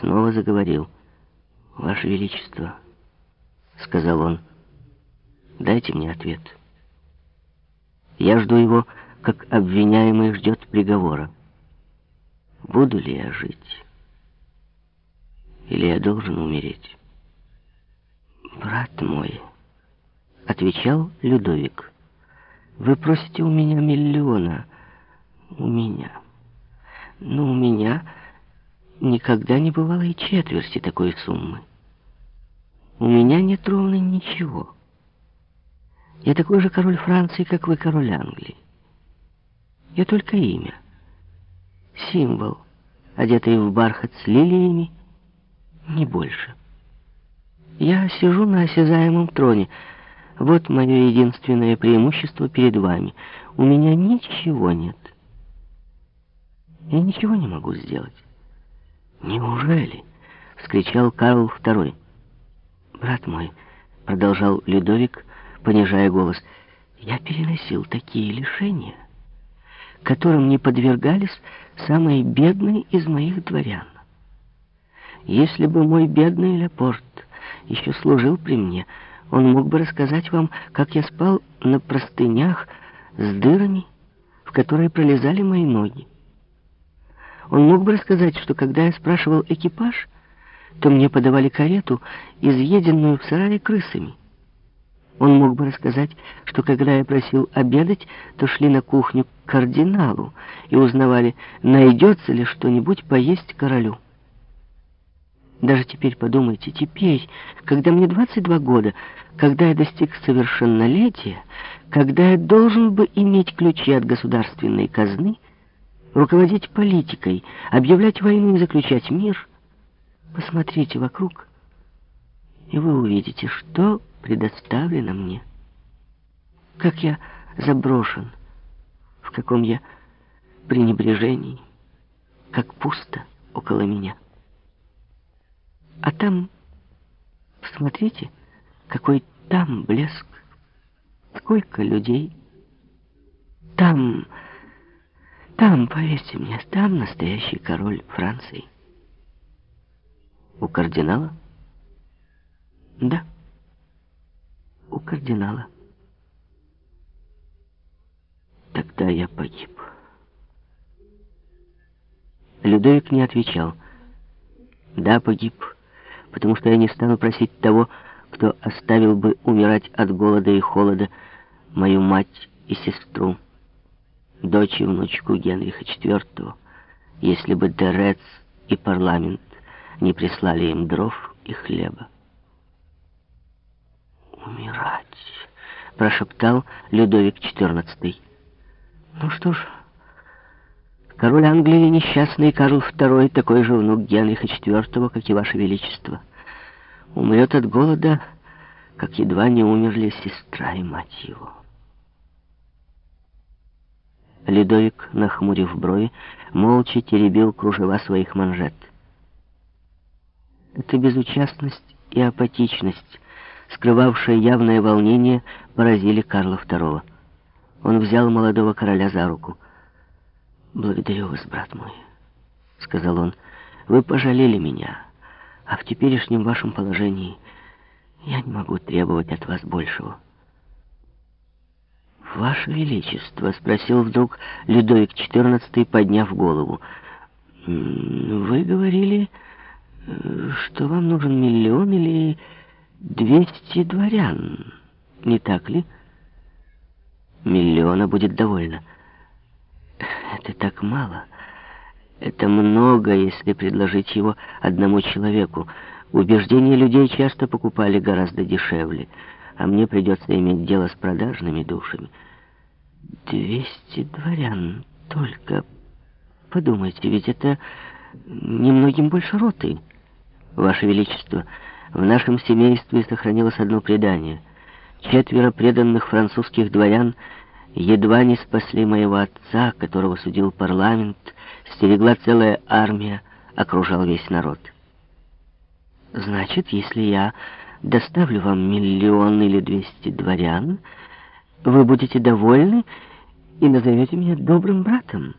снова заговорил. «Ваше Величество», — сказал он, — «дайте мне ответ. Я жду его, как обвиняемый ждет приговора. Буду ли я жить? Или я должен умереть?» «Брат мой», — отвечал Людовик, — «вы просите у меня миллиона. У меня. Но у меня никогда не бывало и четверти такой суммы. У меня нет ровно ничего. Я такой же король Франции, как вы король Англии. Я только имя. Символ, одетый в бархат с лилиями, не больше. Я сижу на осязаемом троне. Вот мое единственное преимущество перед вами. У меня ничего нет. Я ничего не могу сделать. «Неужели?» — вскричал Карл II. «Брат мой», — продолжал Людовик, понижая голос, — «я переносил такие лишения, которым не подвергались самые бедные из моих дворян. Если бы мой бедный Лепорт еще служил при мне, он мог бы рассказать вам, как я спал на простынях с дырами, в которые пролезали мои ноги. Он мог бы рассказать, что когда я спрашивал экипаж, то мне подавали карету, изъеденную в сарае крысами. Он мог бы рассказать, что когда я просил обедать, то шли на кухню к кардиналу и узнавали, найдется ли что-нибудь поесть королю. Даже теперь подумайте, теперь, когда мне 22 года, когда я достиг совершеннолетия, когда я должен бы иметь ключи от государственной казны, руководить политикой, объявлять войну и заключать мир, посмотрите вокруг, и вы увидите, что предоставлено мне. Как я заброшен, в каком я пренебрежении, как пусто около меня. А там, посмотрите, какой там блеск, сколько людей. Там... Там, поверьте мне, там настоящий король Франции. У кардинала? Да, у кардинала. Тогда я погиб. Людовик не отвечал. Да, погиб, потому что я не стану просить того, кто оставил бы умирать от голода и холода мою мать и сестру дочь и внучку Генриха IV, если бы Дерец и парламент не прислали им дров и хлеба. «Умирать!» — прошептал Людовик XIV. «Ну что ж, король Англии несчастный Карл II, такой же внук Генриха IV, как и Ваше Величество, умрет от голода, как едва не умерли сестра и мать его». Ледовик, нахмурив брови, молча теребил кружева своих манжет. Эта безучастность и апатичность, скрывавшая явное волнение, поразили Карла II. Он взял молодого короля за руку. «Благодарю вас, брат мой», — сказал он. «Вы пожалели меня, а в теперешнем вашем положении я не могу требовать от вас большего». «Ваше Величество», — спросил вдруг Людовик XIV, подняв голову, — «вы говорили, э, что вам нужен миллион или двести дворян, не так ли?» «Миллиона будет довольно». «Это так мало. Это много, если предложить его одному человеку. Убеждения людей часто покупали гораздо дешевле» а мне придется иметь дело с продажными душами. Двести дворян только. Подумайте, ведь это немногим больше роты. Ваше Величество, в нашем семействе сохранилось одно предание. Четверо преданных французских дворян едва не спасли моего отца, которого судил парламент, стерегла целая армия, окружал весь народ. Значит, если я доставлю вам миллион или двести дворян, вы будете довольны и назовете меня добрым братом».